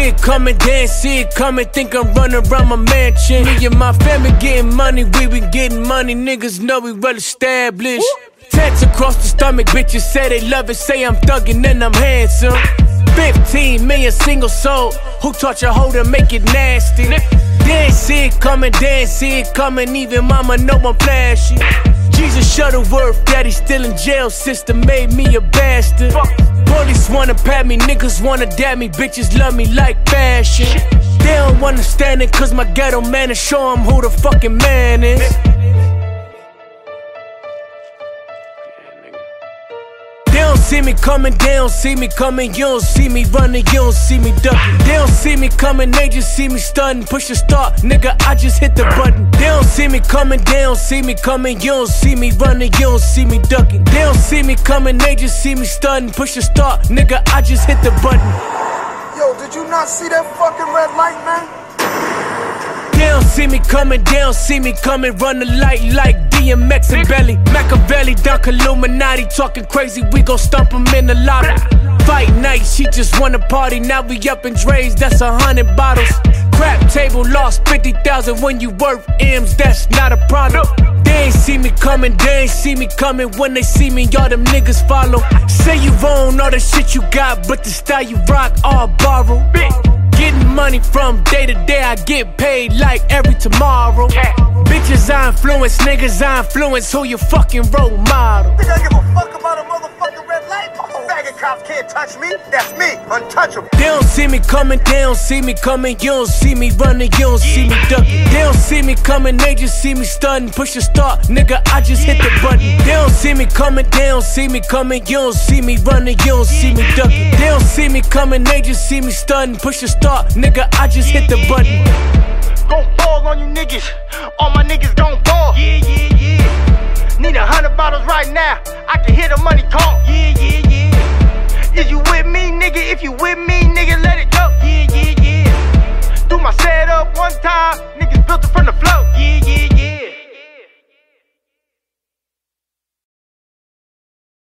it coming, ain't see it coming. Think I'm running around my mansion. Me and my family getting money, we been getting money. Niggas know we well established. Tats across the stomach, bitches say they love it. Say I'm thuggin' and I'm handsome. 15 million single soul. Who taught you how to make it nasty? Ain't see it coming, ain't see it coming. Even mama know I'm flashy. Jesus Shuttlesworth, daddy still in jail. Sister made me a bastard. Police wanna pat me, niggas wanna dab me, bitches love me like fashion. They don't understand it, cause my ghetto man is show 'em who the fucking man is. See me coming, they don't see me coming. You don't see me running, you don't see me ducking. They don't see me coming, they just see me stunning. Push the start, nigga, I just hit the button. They don't see me coming, they don't see me coming. You don't see me running, you don't see me ducking. They don't see me coming, they just see me stunning. Push the start, nigga, I just hit the button. Yo, did you not see that fucking red light, man? See me coming, don't see me coming. Run the light like DMX and Belly. Machiavelli, Dunk Illuminati. Talking crazy, we gon' stump 'em in the lobby. Fight night, she just wanna party. Now we up in Drai's, that's a hundred bottles. Crap table lost 50,000 when you worth M's, that's not a problem. They ain't see me coming, they ain't see me coming. When they see me, y'all them niggas follow. Say you own all the shit you got, but the style you rock all borrow. Getting money from day to day, I get paid like every tomorrow. Bitches I influence, niggas I influence, who your fucking role model? Think I give a fuck about a cops can't touch me. That's me, untouchable. They don't see me coming, they don't see me coming. You don't see me running, you don't see me ducking. They don't see me coming, they just see me stunning. Push the start, nigga, I just hit the button. They don't see me coming, they don't see me coming. You don't see me running, you don't see me ducking. They don't see me coming, they just see me stunning. Push the start, nigga, I just hit the button. Gon' fall on you niggas. All my niggas gon' ball. Yeah, yeah, yeah. Need a hundred bottles right now. I can hear the money talk.